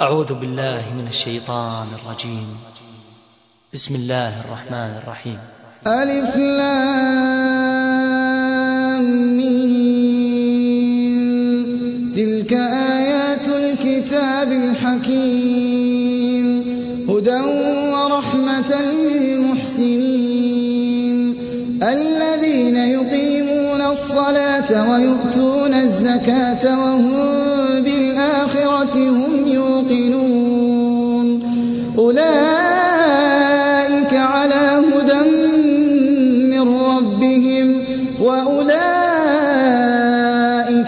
أعوذ بالله من الشيطان الرجيم. بسم الله الرحمن الرحيم. ألف لام تلك آيات الكتاب الحكيم. هدى ورحمة للمحسنين. الذين يقيمون الصلاة ويؤتون الزكاة وهم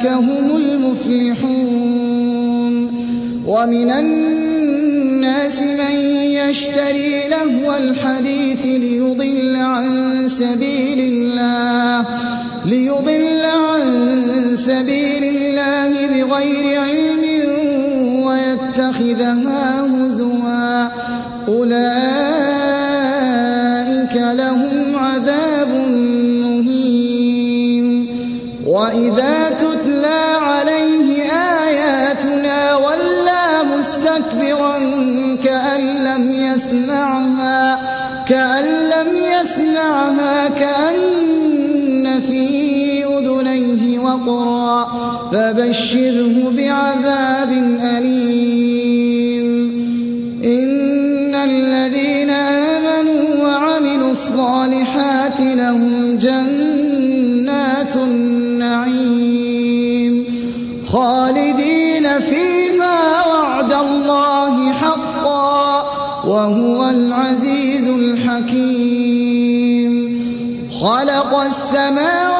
وأولئك هم المفلحون. ومن الناس من يشتري لهو الحديث ليضل عن سبيل الله ليضل عن سبيل فبشره بعذاب أليم. إن الذين آمنوا وعملوا الصالحات لهم جنات النعيم. خالدين فيها وعد الله حقا وهو العزيز الحكيم. خلق السماوات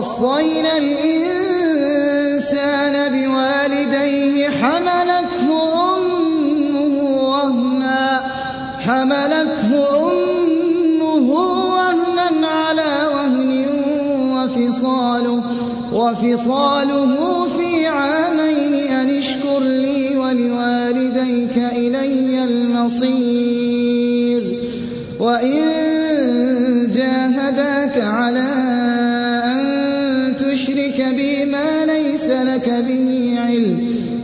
ووصينا الإنسان بوالديه حملته أمه وهنا حملته أمه وهنا على وهن وفصاله وفصاله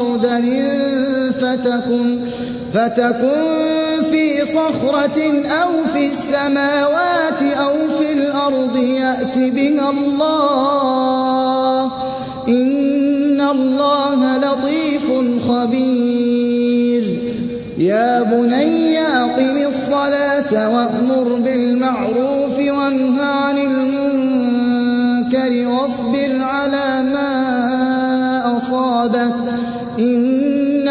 خردل فتكن فتكن في صخرة أو في السماوات أو في الأرض يأت بها الله. إن الله لطيف خبير. يا بني أقم الصلاة وأمر بالمعروف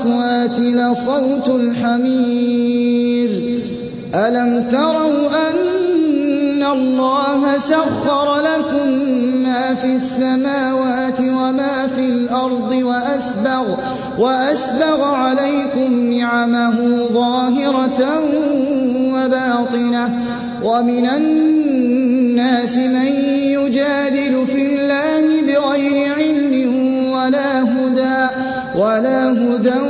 الأصوات لصوت الحمير. ألم تروا أن الله سخر لكم ما في السماوات وما في الأرض وأسبغ, وأسبغ عليكم نعمه ظاهرة وباطنة. ومن الناس من يجادل في الله بغير علم ولا هدى ولا هدى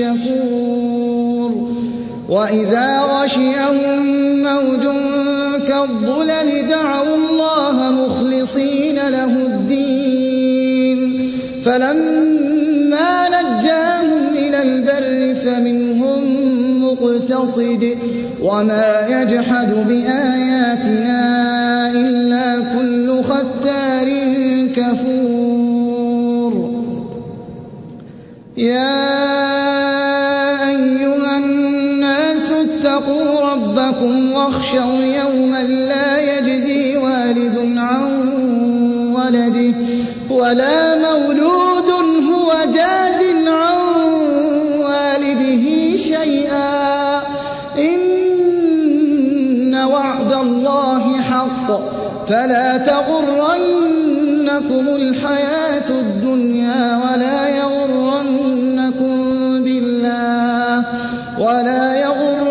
شكور. وإذا غشيهم موج كالظلل دعوا الله مخلصين له الدين. فلما نجاهم إلى البر فمنهم مقتصد. وما يجحد بآياتنا واخشوا يوما لا يجزي والد عن ولده ولا مولود هو جاز عن والده شيئا. إن وعد الله حق. فلا تغرنكم الحياة الدنيا ولا يغرنكم بالله. ولا يغرنكم